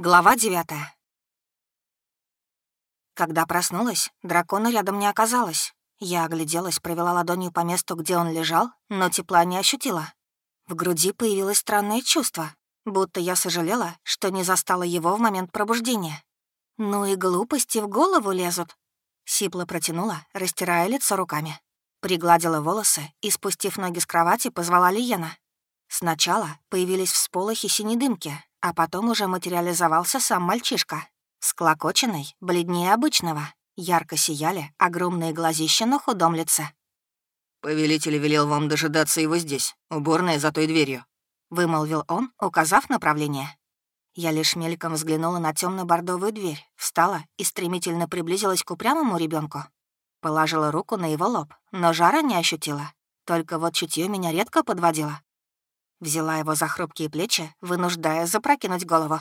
Глава девятая. Когда проснулась, дракона рядом не оказалось. Я огляделась, провела ладонью по месту, где он лежал, но тепла не ощутила. В груди появилось странное чувство, будто я сожалела, что не застала его в момент пробуждения. Ну и глупости в голову лезут. Сипла протянула, растирая лицо руками. Пригладила волосы и, спустив ноги с кровати, позвала Лиена. Сначала появились всполохи синей дымки, а потом уже материализовался сам мальчишка. Склокоченный, бледнее обычного. Ярко сияли огромные глазища на худом лице. «Повелитель велел вам дожидаться его здесь, уборная за той дверью», — вымолвил он, указав направление. Я лишь мельком взглянула на темно бордовую дверь, встала и стремительно приблизилась к упрямому ребенку. Положила руку на его лоб, но жара не ощутила. Только вот чутье меня редко подводило. Взяла его за хрупкие плечи, вынуждая запрокинуть голову.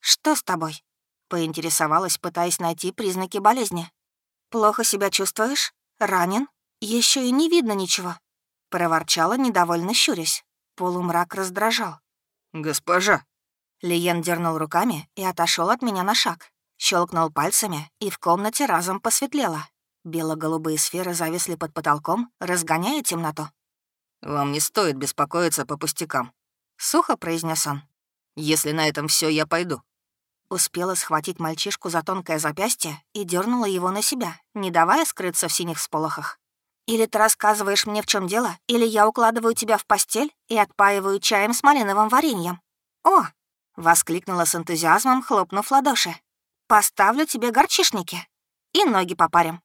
«Что с тобой?» — поинтересовалась, пытаясь найти признаки болезни. «Плохо себя чувствуешь? Ранен? Еще и не видно ничего». Проворчала, недовольно щурясь. Полумрак раздражал. «Госпожа!» Лиен дернул руками и отошел от меня на шаг. Щелкнул пальцами, и в комнате разом посветлело. Бело-голубые сферы зависли под потолком, разгоняя темноту. «Вам не стоит беспокоиться по пустякам», — сухо произнес он. «Если на этом все, я пойду». Успела схватить мальчишку за тонкое запястье и дернула его на себя, не давая скрыться в синих сполохах. «Или ты рассказываешь мне, в чем дело, или я укладываю тебя в постель и отпаиваю чаем с малиновым вареньем». «О!» — воскликнула с энтузиазмом, хлопнув ладоши. «Поставлю тебе горчишники и ноги попарим».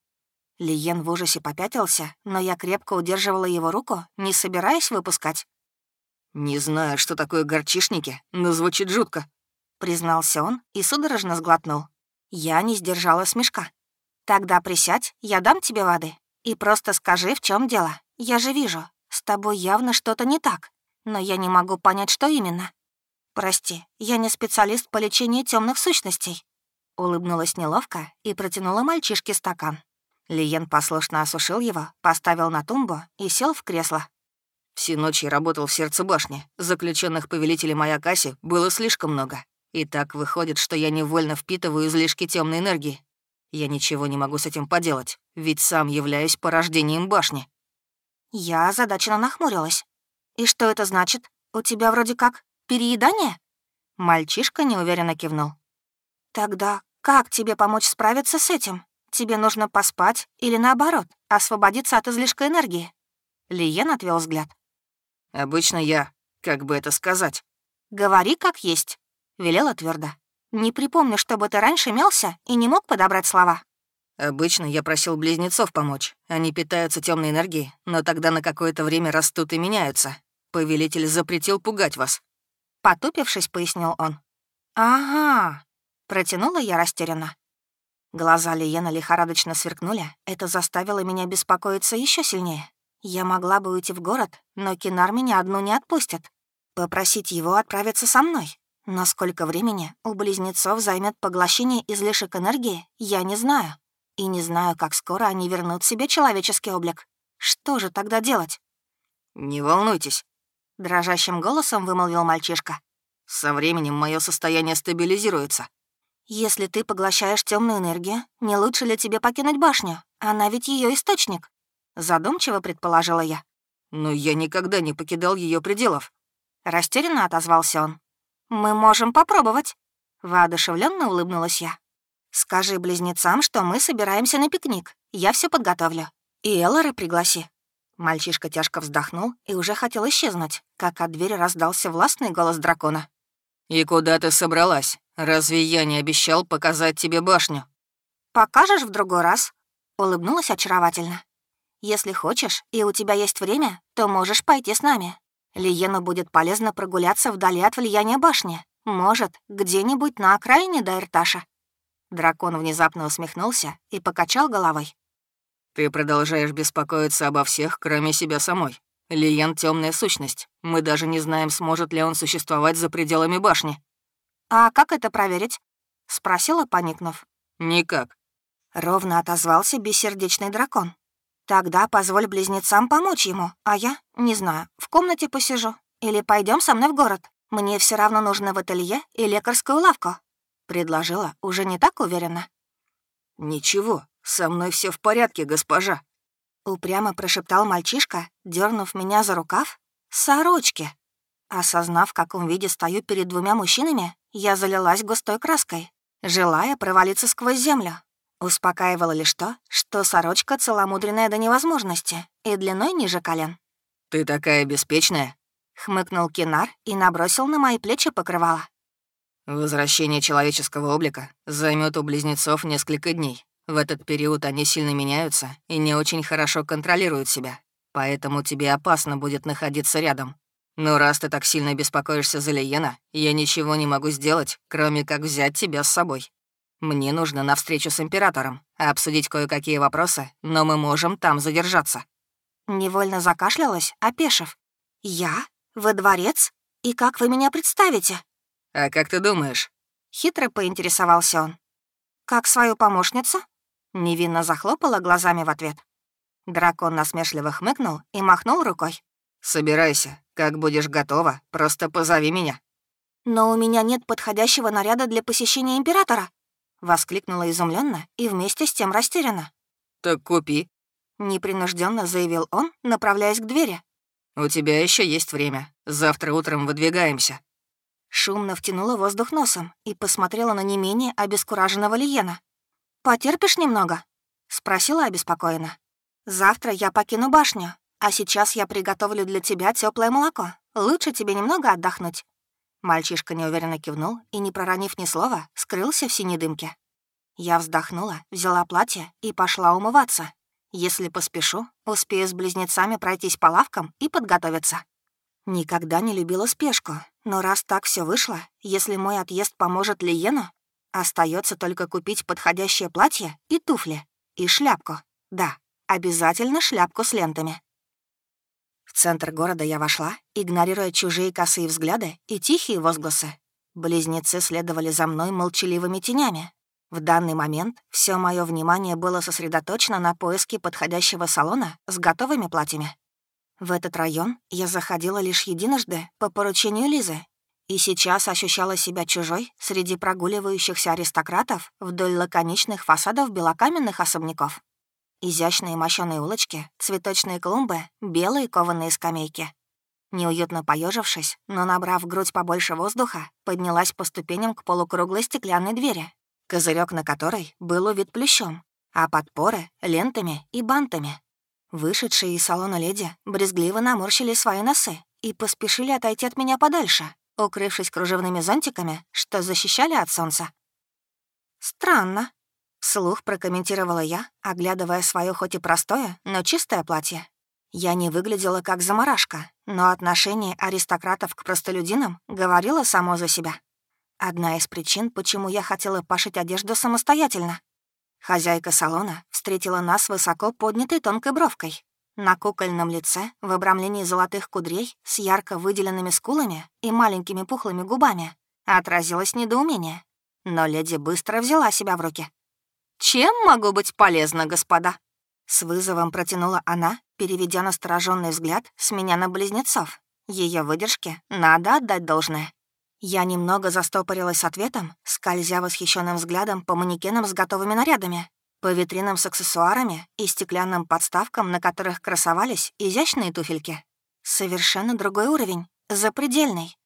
Лиен в ужасе попятился, но я крепко удерживала его руку, не собираясь выпускать. «Не знаю, что такое горчишники, но звучит жутко», — признался он и судорожно сглотнул. Я не сдержала смешка. «Тогда присядь, я дам тебе воды. И просто скажи, в чем дело. Я же вижу, с тобой явно что-то не так, но я не могу понять, что именно. Прости, я не специалист по лечению темных сущностей». Улыбнулась неловко и протянула мальчишке стакан. Лиен послушно осушил его, поставил на тумбу и сел в кресло. Всю ночь я работал в сердце башни. Заключенных повелителей Маякаси было слишком много. И так выходит, что я невольно впитываю излишки темной энергии. Я ничего не могу с этим поделать, ведь сам являюсь порождением башни. Я озадаченно нахмурилась. «И что это значит? У тебя вроде как переедание?» Мальчишка неуверенно кивнул. «Тогда как тебе помочь справиться с этим?» Тебе нужно поспать или, наоборот, освободиться от излишка энергии?» Лиен отвел взгляд. «Обычно я, как бы это сказать?» «Говори как есть», — велела твердо. «Не припомню, чтобы ты раньше мялся и не мог подобрать слова». «Обычно я просил близнецов помочь. Они питаются темной энергией, но тогда на какое-то время растут и меняются. Повелитель запретил пугать вас». Потупившись, пояснил он. «Ага», — протянула я растерянно. Глаза Лиена лихорадочно сверкнули. Это заставило меня беспокоиться еще сильнее. Я могла бы уйти в город, но Кинар меня одну не отпустит. Попросить его отправиться со мной. Но сколько времени у близнецов займет поглощение излишек энергии, я не знаю. И не знаю, как скоро они вернут себе человеческий облик. Что же тогда делать? «Не волнуйтесь», — дрожащим голосом вымолвил мальчишка. «Со временем мое состояние стабилизируется. «Если ты поглощаешь темную энергию, не лучше ли тебе покинуть башню? Она ведь ее источник», — задумчиво предположила я. «Но я никогда не покидал ее пределов», — растерянно отозвался он. «Мы можем попробовать», — воодушевленно улыбнулась я. «Скажи близнецам, что мы собираемся на пикник. Я все подготовлю. И Эллора пригласи». Мальчишка тяжко вздохнул и уже хотел исчезнуть, как от двери раздался властный голос дракона. «И куда ты собралась? Разве я не обещал показать тебе башню?» «Покажешь в другой раз», — улыбнулась очаровательно. «Если хочешь, и у тебя есть время, то можешь пойти с нами. Лиену будет полезно прогуляться вдали от влияния башни. Может, где-нибудь на окраине Дайрташа». Дракон внезапно усмехнулся и покачал головой. «Ты продолжаешь беспокоиться обо всех, кроме себя самой. Лиен — темная сущность. Мы даже не знаем, сможет ли он существовать за пределами башни». «А как это проверить?» — спросила, поникнув. «Никак». Ровно отозвался бессердечный дракон. «Тогда позволь близнецам помочь ему, а я, не знаю, в комнате посижу. Или пойдем со мной в город. Мне все равно нужно в ателье и лекарскую лавку». Предложила уже не так уверенно. «Ничего, со мной все в порядке, госпожа», — упрямо прошептал мальчишка, дернув меня за рукав. «Сорочки!» Осознав, в каком виде стою перед двумя мужчинами, я залилась густой краской, желая провалиться сквозь землю. Успокаивало лишь то, что сорочка целомудренная до невозможности и длиной ниже колен. «Ты такая беспечная», — хмыкнул Кинар и набросил на мои плечи покрывало. «Возвращение человеческого облика займет у близнецов несколько дней. В этот период они сильно меняются и не очень хорошо контролируют себя, поэтому тебе опасно будет находиться рядом. Но раз ты так сильно беспокоишься за Лиена, я ничего не могу сделать, кроме как взять тебя с собой. Мне нужно на встречу с императором, обсудить кое-какие вопросы, но мы можем там задержаться». Невольно закашлялась, опешив. «Я? Во дворец? И как вы меня представите?» «А как ты думаешь?» Хитро поинтересовался он. «Как свою помощницу?» Невинно захлопала глазами в ответ. Дракон насмешливо хмыкнул и махнул рукой. «Собирайся. Как будешь готова, просто позови меня». «Но у меня нет подходящего наряда для посещения императора», Воскликнула изумленно и вместе с тем растерянно. «Так купи», — непринужденно заявил он, направляясь к двери. «У тебя еще есть время. Завтра утром выдвигаемся». Шумно втянула воздух носом и посмотрела на не менее обескураженного Лиена. «Потерпишь немного?» — спросила обеспокоенно. «Завтра я покину башню, а сейчас я приготовлю для тебя теплое молоко. Лучше тебе немного отдохнуть. Мальчишка неуверенно кивнул и, не проронив ни слова, скрылся в синей дымке. Я вздохнула, взяла платье и пошла умываться. Если поспешу, успею с близнецами пройтись по лавкам и подготовиться. Никогда не любила спешку, но раз так все вышло, если мой отъезд поможет Лиену, остается только купить подходящее платье и туфли, и шляпку. Да, обязательно шляпку с лентами. В центр города я вошла, игнорируя чужие косые взгляды и тихие возгласы. Близнецы следовали за мной молчаливыми тенями. В данный момент все мое внимание было сосредоточено на поиске подходящего салона с готовыми платьями. В этот район я заходила лишь единожды по поручению Лизы, и сейчас ощущала себя чужой среди прогуливающихся аристократов вдоль лаконичных фасадов белокаменных особняков. Изящные мощёные улочки, цветочные клумбы, белые кованые скамейки. Неуютно поежившись, но набрав грудь побольше воздуха, поднялась по ступеням к полукруглой стеклянной двери, козырек на которой был увит плющом, а подпоры — лентами и бантами. Вышедшие из салона леди брезгливо наморщили свои носы и поспешили отойти от меня подальше, укрывшись кружевными зонтиками, что защищали от солнца. Странно, Слух прокомментировала я, оглядывая свое хоть и простое, но чистое платье. Я не выглядела как заморашка, но отношение аристократов к простолюдинам говорило само за себя. Одна из причин, почему я хотела пошить одежду самостоятельно. Хозяйка салона встретила нас высоко поднятой тонкой бровкой. На кукольном лице, в обрамлении золотых кудрей, с ярко выделенными скулами и маленькими пухлыми губами, отразилось недоумение. Но леди быстро взяла себя в руки. «Чем могу быть полезна, господа?» С вызовом протянула она, переведя настороженный взгляд с меня на близнецов. Ее выдержке надо отдать должное. Я немного застопорилась ответом, скользя восхищенным взглядом по манекенам с готовыми нарядами, по витринам с аксессуарами и стеклянным подставкам, на которых красовались изящные туфельки. Совершенно другой уровень, запредельный.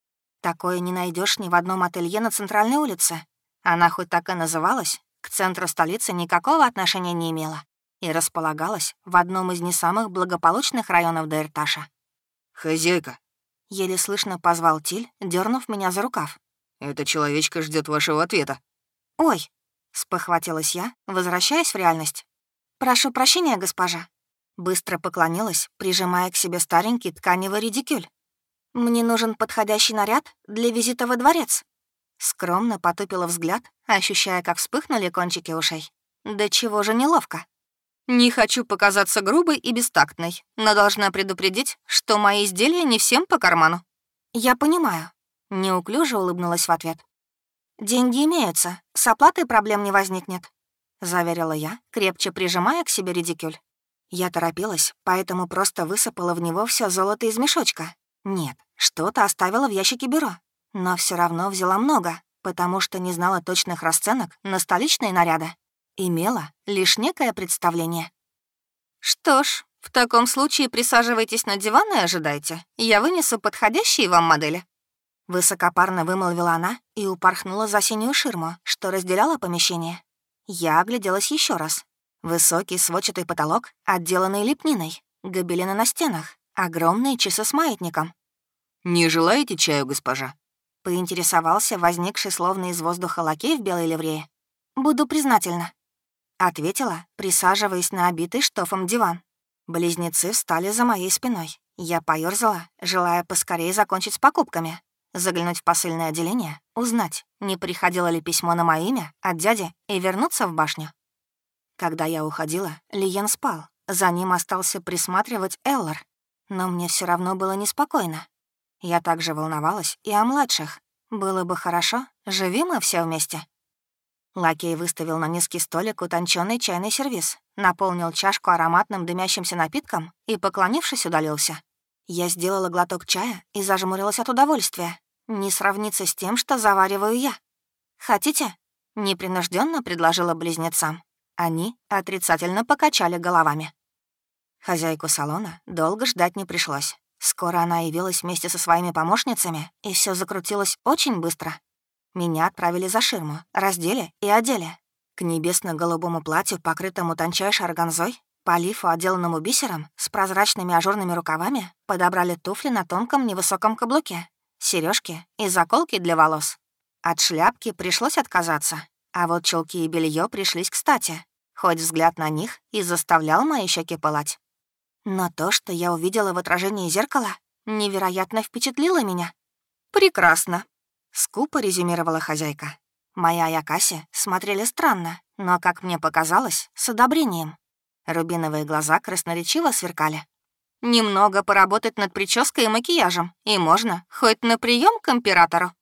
Такое не найдешь ни в одном ателье на центральной улице. Она хоть так и называлась, к центру столицы никакого отношения не имела и располагалась в одном из не самых благополучных районов Дайрташа. «Хозяйка!» — еле слышно позвал Тиль, дернув меня за рукав. «Эта человечка ждет вашего ответа». «Ой!» — спохватилась я, возвращаясь в реальность. «Прошу прощения, госпожа». Быстро поклонилась, прижимая к себе старенький тканевый редикюль. «Мне нужен подходящий наряд для визита во дворец». Скромно потупила взгляд, ощущая, как вспыхнули кончики ушей. Да чего же неловко. Не хочу показаться грубой и бестактной, но должна предупредить, что мои изделия не всем по карману. Я понимаю. Неуклюже улыбнулась в ответ. «Деньги имеются, с оплатой проблем не возникнет», — заверила я, крепче прижимая к себе редикюль. Я торопилась, поэтому просто высыпала в него все золото из мешочка. Нет, что-то оставила в ящике бюро, но все равно взяла много, потому что не знала точных расценок на столичные наряды. Имела лишь некое представление. «Что ж, в таком случае присаживайтесь на диван и ожидайте. Я вынесу подходящие вам модели». Высокопарно вымолвила она и упорхнула за синюю ширму, что разделяло помещение. Я огляделась еще раз. Высокий сводчатый потолок, отделанный лепниной, гобелены на стенах, огромные часы с маятником. «Не желаете чаю, госпожа?» — поинтересовался возникший словно из воздуха лакей в белой ливрее. «Буду признательна», — ответила, присаживаясь на обитый штофом диван. Близнецы встали за моей спиной. Я поёрзала, желая поскорее закончить с покупками, заглянуть в посыльное отделение, узнать, не приходило ли письмо на мое имя от дяди и вернуться в башню. Когда я уходила, Лиен спал. За ним остался присматривать Эллар. Но мне все равно было неспокойно. Я также волновалась и о младших. Было бы хорошо, живи мы все вместе. Лакей выставил на низкий столик утонченный чайный сервиз, наполнил чашку ароматным дымящимся напитком и, поклонившись, удалился. Я сделала глоток чая и зажмурилась от удовольствия. Не сравнится с тем, что завариваю я. «Хотите?» — непринужденно предложила близнецам. Они отрицательно покачали головами. Хозяйку салона долго ждать не пришлось. Скоро она явилась вместе со своими помощницами, и все закрутилось очень быстро. Меня отправили за ширму, раздели и одели. К небесно-голубому платью, покрытому тончайшей органзой, по лифу, отделанному бисером, с прозрачными ажурными рукавами, подобрали туфли на тонком невысоком каблуке, сережки и заколки для волос. От шляпки пришлось отказаться, а вот чулки и белье пришлись кстати, хоть взгляд на них и заставлял мои щеки пылать. Но то, что я увидела в отражении зеркала, невероятно впечатлило меня. «Прекрасно», — скупо резюмировала хозяйка. Моя и Акаси смотрели странно, но, как мне показалось, с одобрением. Рубиновые глаза красноречиво сверкали. «Немного поработать над прической и макияжем, и можно хоть на прием к императору».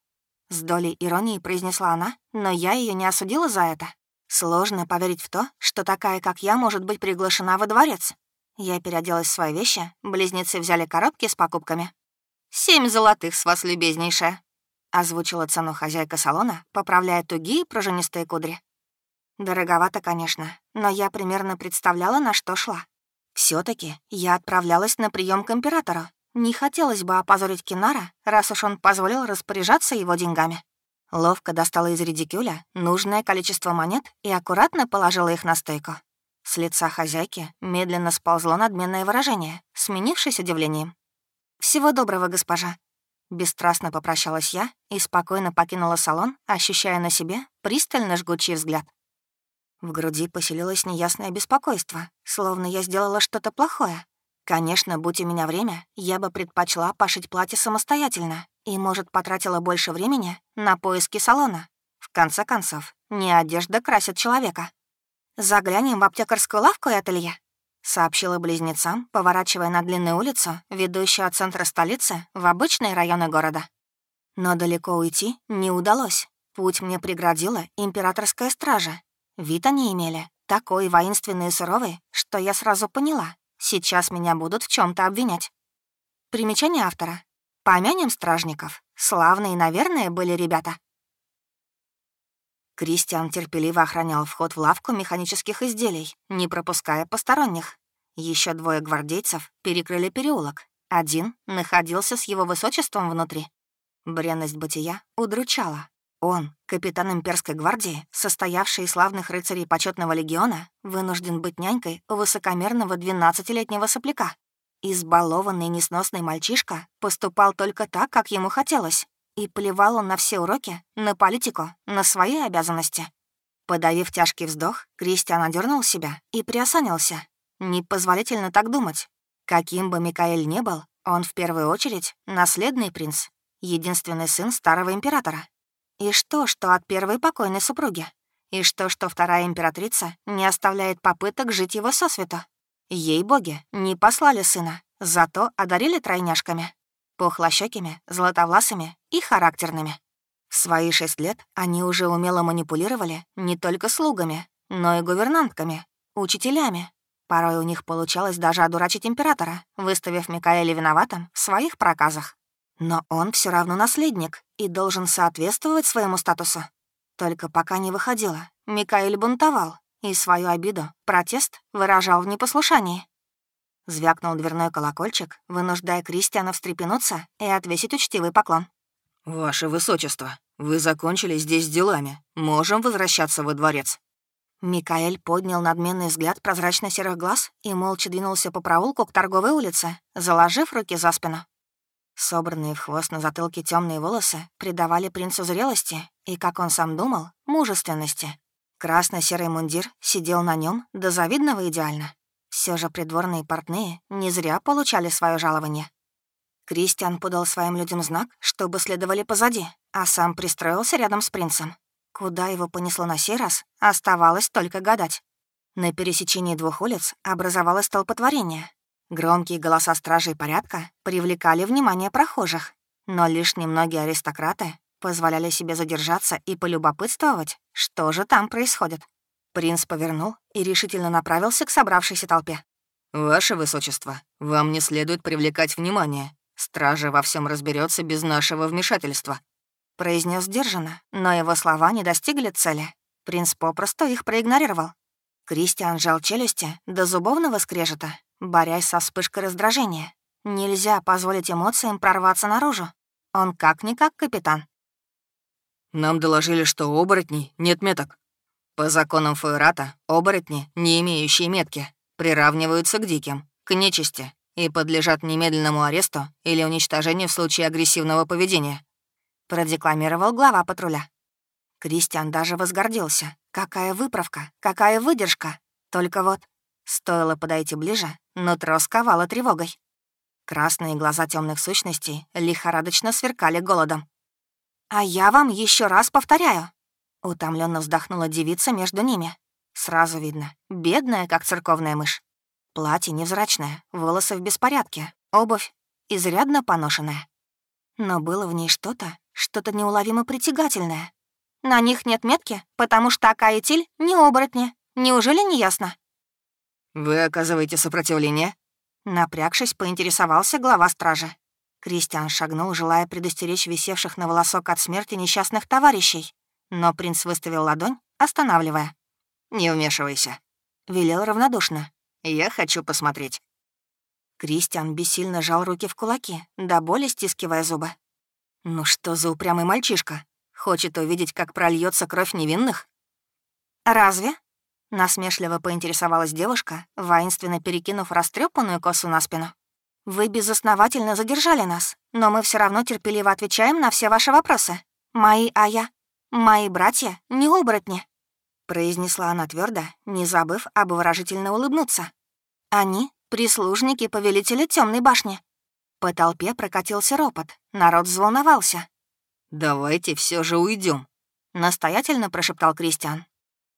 С долей иронии произнесла она, но я ее не осудила за это. Сложно поверить в то, что такая, как я, может быть приглашена во дворец. Я переоделась в свои вещи, близнецы взяли коробки с покупками. «Семь золотых с вас, любезнейшая», — озвучила цену хозяйка салона, поправляя тугие пружинистые кудри. Дороговато, конечно, но я примерно представляла, на что шла. Все таки я отправлялась на прием к императору. Не хотелось бы опозорить Кинара, раз уж он позволил распоряжаться его деньгами. Ловко достала из редикюля нужное количество монет и аккуратно положила их на стойку. С лица хозяйки медленно сползло надменное выражение, сменившись удивлением. «Всего доброго, госпожа». Бесстрастно попрощалась я и спокойно покинула салон, ощущая на себе пристально жгучий взгляд. В груди поселилось неясное беспокойство, словно я сделала что-то плохое. Конечно, будь у меня время, я бы предпочла пошить платье самостоятельно и, может, потратила больше времени на поиски салона. В конце концов, не одежда красит человека. «Заглянем в аптекарскую лавку и ателье», — сообщила близнецам, поворачивая на длинную улицу, ведущую от центра столицы в обычные районы города. Но далеко уйти не удалось. Путь мне преградила императорская стража. Вид они имели такой воинственный и суровый, что я сразу поняла, сейчас меня будут в чем то обвинять. Примечание автора. Помянем стражников. Славные, наверное, были ребята. Кристиан терпеливо охранял вход в лавку механических изделий, не пропуская посторонних. Еще двое гвардейцев перекрыли переулок. Один находился с его высочеством внутри. Бренность бытия удручала. Он, капитан имперской гвардии, состоявший из славных рыцарей почетного легиона, вынужден быть нянькой высокомерного 12-летнего сопляка. Избалованный несносный мальчишка поступал только так, как ему хотелось, и плевал он на все уроки, на политику, на свои обязанности. Подавив тяжкий вздох, Кристиан одернул себя и приосанился. Непозволительно так думать. Каким бы Микаэль ни был, он в первую очередь наследный принц, единственный сын старого императора. И что, что от первой покойной супруги? И что, что вторая императрица не оставляет попыток жить его сосвету? Ей боги не послали сына, зато одарили тройняшками пухлощёкими, златовласыми и характерными. В свои шесть лет они уже умело манипулировали не только слугами, но и гувернантками, учителями. Порой у них получалось даже одурачить императора, выставив Микаэля виноватым в своих проказах. Но он все равно наследник и должен соответствовать своему статусу. Только пока не выходило, Микаэль бунтовал и свою обиду, протест выражал в непослушании. Звякнул дверной колокольчик, вынуждая Кристиана встрепенуться и отвесить учтивый поклон. «Ваше Высочество, вы закончили здесь делами. Можем возвращаться во дворец». Микаэль поднял надменный взгляд прозрачно-серых глаз и молча двинулся по проулку к торговой улице, заложив руки за спину. Собранные в хвост на затылке темные волосы придавали принцу зрелости и, как он сам думал, мужественности. Красно-серый мундир сидел на нем до завидного идеально. Все же придворные портные не зря получали свое жалование. Кристиан подал своим людям знак, чтобы следовали позади, а сам пристроился рядом с принцем. Куда его понесло на сей раз, оставалось только гадать. На пересечении двух улиц образовалось столпотворение. Громкие голоса стражей порядка привлекали внимание прохожих, но лишь немногие аристократы позволяли себе задержаться и полюбопытствовать, что же там происходит. Принц повернул и решительно направился к собравшейся толпе. «Ваше Высочество, вам не следует привлекать внимание. Стража во всем разберется без нашего вмешательства», — произнес сдержанно, но его слова не достигли цели. Принц попросту их проигнорировал. Кристиан жал челюсти до зубовного скрежета, борясь со вспышкой раздражения. Нельзя позволить эмоциям прорваться наружу. Он как-никак капитан. «Нам доложили, что у оборотней нет меток. По законам Фуэрата, оборотни, не имеющие метки, приравниваются к диким, к нечисти и подлежат немедленному аресту или уничтожению в случае агрессивного поведения», — продекламировал глава патруля. Кристиан даже возгордился. Какая выправка, какая выдержка. Только вот, стоило подойти ближе, нутро сковало тревогой. Красные глаза темных сущностей лихорадочно сверкали голодом. «А я вам еще раз повторяю», — утомленно вздохнула девица между ними. Сразу видно, бедная, как церковная мышь. Платье невзрачное, волосы в беспорядке, обувь изрядно поношенная. Но было в ней что-то, что-то неуловимо притягательное. На них нет метки, потому что Ака и Тиль не оборотни. Неужели не ясно? «Вы оказываете сопротивление?» Напрягшись, поинтересовался глава стражи. Кристиан шагнул, желая предостеречь висевших на волосок от смерти несчастных товарищей. Но принц выставил ладонь, останавливая. «Не вмешивайся», — велел равнодушно. Я хочу посмотреть». Кристиан бессильно жал руки в кулаки, до боли стискивая зубы. «Ну что за упрямый мальчишка? Хочет увидеть, как прольется кровь невинных?» «Разве?» — насмешливо поинтересовалась девушка, воинственно перекинув растрепанную косу на спину. «Вы безосновательно задержали нас, но мы все равно терпеливо отвечаем на все ваши вопросы. Мои, а я? Мои братья не оборотни» произнесла она твердо, не забыв обворожительно улыбнуться. Они — прислужники повелителя темной башни. По толпе прокатился ропот, народ взволновался. «Давайте все же уйдем, настоятельно прошептал Кристиан.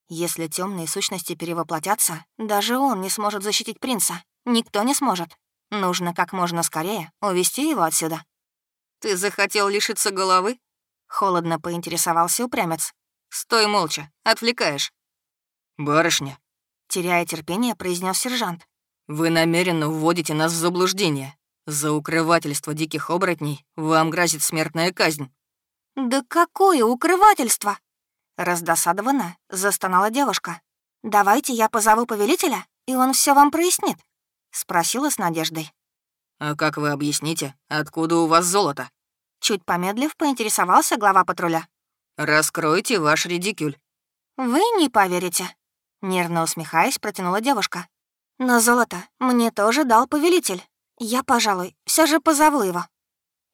«Если темные сущности перевоплотятся, даже он не сможет защитить принца. Никто не сможет. Нужно как можно скорее увести его отсюда». «Ты захотел лишиться головы?» — холодно поинтересовался упрямец. Стой молча, отвлекаешь». «Барышня», — теряя терпение, произнес сержант. «Вы намеренно вводите нас в заблуждение. За укрывательство диких оборотней вам грозит смертная казнь». «Да какое укрывательство?» Раздосадованно застонала девушка. «Давайте я позову повелителя, и он все вам прояснит», — спросила с надеждой. «А как вы объясните, откуда у вас золото?» Чуть помедлив, поинтересовался глава патруля. «Раскройте ваш редикюль». «Вы не поверите», — нервно усмехаясь, протянула девушка. «Но золото мне тоже дал повелитель. Я, пожалуй, все же позову его».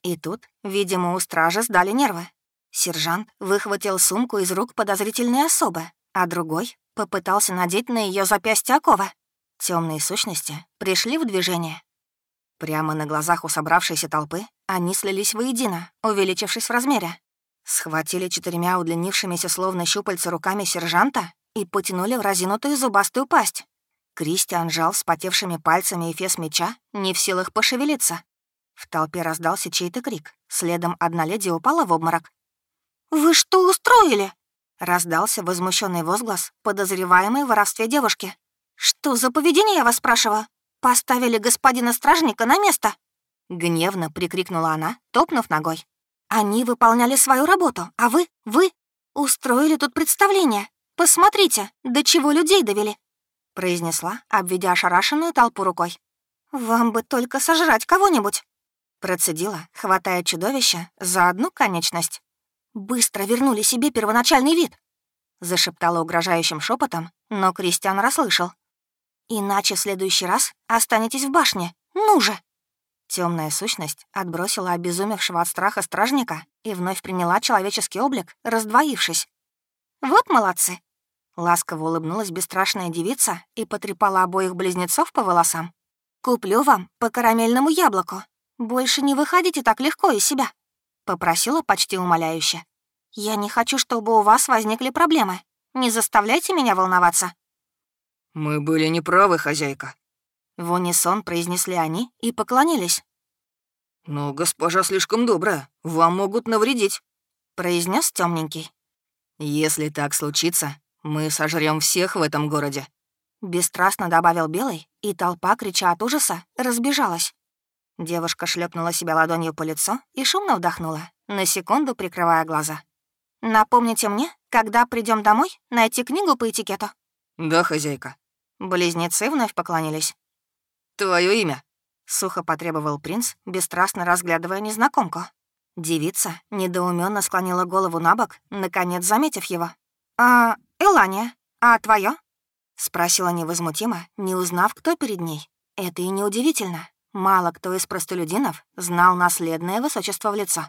И тут, видимо, у стражи сдали нервы. Сержант выхватил сумку из рук подозрительной особы, а другой попытался надеть на ее запястье оковы. Темные сущности пришли в движение. Прямо на глазах у собравшейся толпы они слились воедино, увеличившись в размере. Схватили четырьмя удлинившимися словно щупальца руками сержанта и потянули в разинутую зубастую пасть. Кристиан жал вспотевшими пальцами эфес меча, не в силах пошевелиться. В толпе раздался чей-то крик. Следом одна леди упала в обморок. «Вы что устроили?» — раздался возмущенный возглас, подозреваемой в воровстве девушки. «Что за поведение, я вас спрашиваю? Поставили господина стражника на место?» — гневно прикрикнула она, топнув ногой. «Они выполняли свою работу, а вы, вы устроили тут представление. Посмотрите, до чего людей довели!» — произнесла, обведя ошарашенную толпу рукой. «Вам бы только сожрать кого-нибудь!» Процедила, хватая чудовище за одну конечность. «Быстро вернули себе первоначальный вид!» Зашептала угрожающим шепотом, но Кристиан расслышал. «Иначе в следующий раз останетесь в башне. Ну же!» Темная сущность отбросила обезумевшего от страха стражника и вновь приняла человеческий облик, раздвоившись. «Вот молодцы!» Ласково улыбнулась бесстрашная девица и потрепала обоих близнецов по волосам. «Куплю вам по карамельному яблоку. Больше не выходите так легко из себя», — попросила почти умоляюще. «Я не хочу, чтобы у вас возникли проблемы. Не заставляйте меня волноваться». «Мы были неправы, хозяйка». В унисон произнесли они и поклонились. «Но госпожа слишком добрая, вам могут навредить», — произнес темненький. «Если так случится, мы сожрем всех в этом городе», Бесстрастно добавил Белый, и толпа, крича от ужаса, разбежалась. Девушка шлепнула себя ладонью по лицу и шумно вдохнула, на секунду прикрывая глаза. «Напомните мне, когда придем домой, найти книгу по этикету?» «Да, хозяйка». Близнецы вновь поклонились. «Твое имя?» — сухо потребовал принц, бесстрастно разглядывая незнакомку. Девица недоуменно склонила голову на бок, наконец заметив его. «А, Элания, а твое? — спросила невозмутимо, не узнав, кто перед ней. Это и неудивительно. Мало кто из простолюдинов знал наследное высочество в лицо.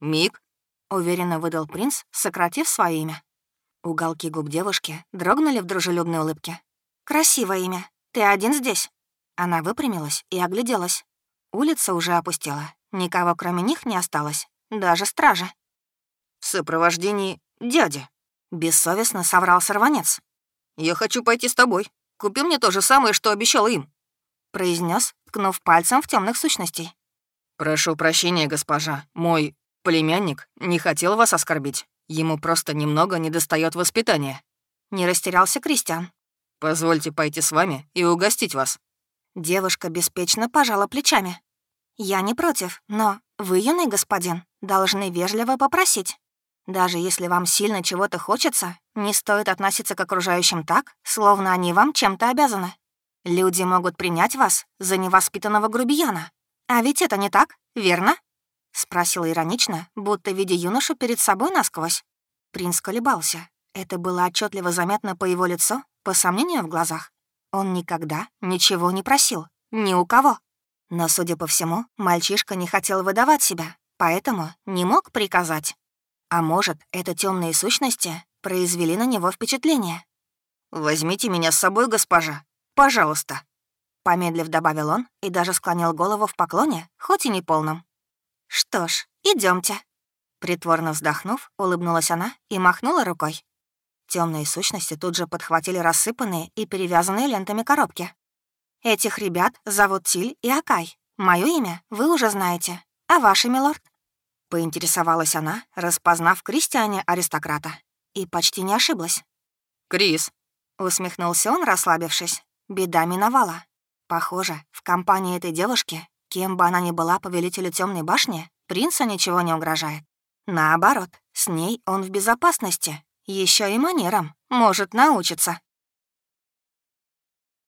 «Миг», — уверенно выдал принц, сократив свое имя. Уголки губ девушки дрогнули в дружелюбной улыбке. «Красивое имя. Ты один здесь?» Она выпрямилась и огляделась. Улица уже опустела. Никого кроме них не осталось. Даже стражи. «В сопровождении дяди», — бессовестно соврал сорванец. «Я хочу пойти с тобой. Купи мне то же самое, что обещал им», — произнес, ткнув пальцем в темных сущностей. «Прошу прощения, госпожа. Мой племянник не хотел вас оскорбить. Ему просто немного недостает воспитания». Не растерялся Кристиан. «Позвольте пойти с вами и угостить вас». Девушка беспечно пожала плечами. «Я не против, но вы, юный господин, должны вежливо попросить. Даже если вам сильно чего-то хочется, не стоит относиться к окружающим так, словно они вам чем-то обязаны. Люди могут принять вас за невоспитанного грубияна. А ведь это не так, верно?» — спросила иронично, будто видя юношу перед собой насквозь. Принц колебался. Это было отчетливо заметно по его лицу, по сомнению в глазах. Он никогда ничего не просил, ни у кого. Но, судя по всему, мальчишка не хотел выдавать себя, поэтому не мог приказать. А может, это темные сущности произвели на него впечатление? «Возьмите меня с собой, госпожа. Пожалуйста», — помедлив добавил он и даже склонил голову в поклоне, хоть и не полном. «Что ж, идемте. Притворно вздохнув, улыбнулась она и махнула рукой. Темные сущности тут же подхватили рассыпанные и перевязанные лентами коробки. «Этих ребят зовут Тиль и Акай. Мое имя вы уже знаете. А ваше, милорд?» Поинтересовалась она, распознав Кристиане аристократа. И почти не ошиблась. «Крис», — усмехнулся он, расслабившись. Беда миновала. Похоже, в компании этой девушки, кем бы она ни была повелителю темной башни, принцу ничего не угрожает. Наоборот, с ней он в безопасности. Еще и манерам может научиться.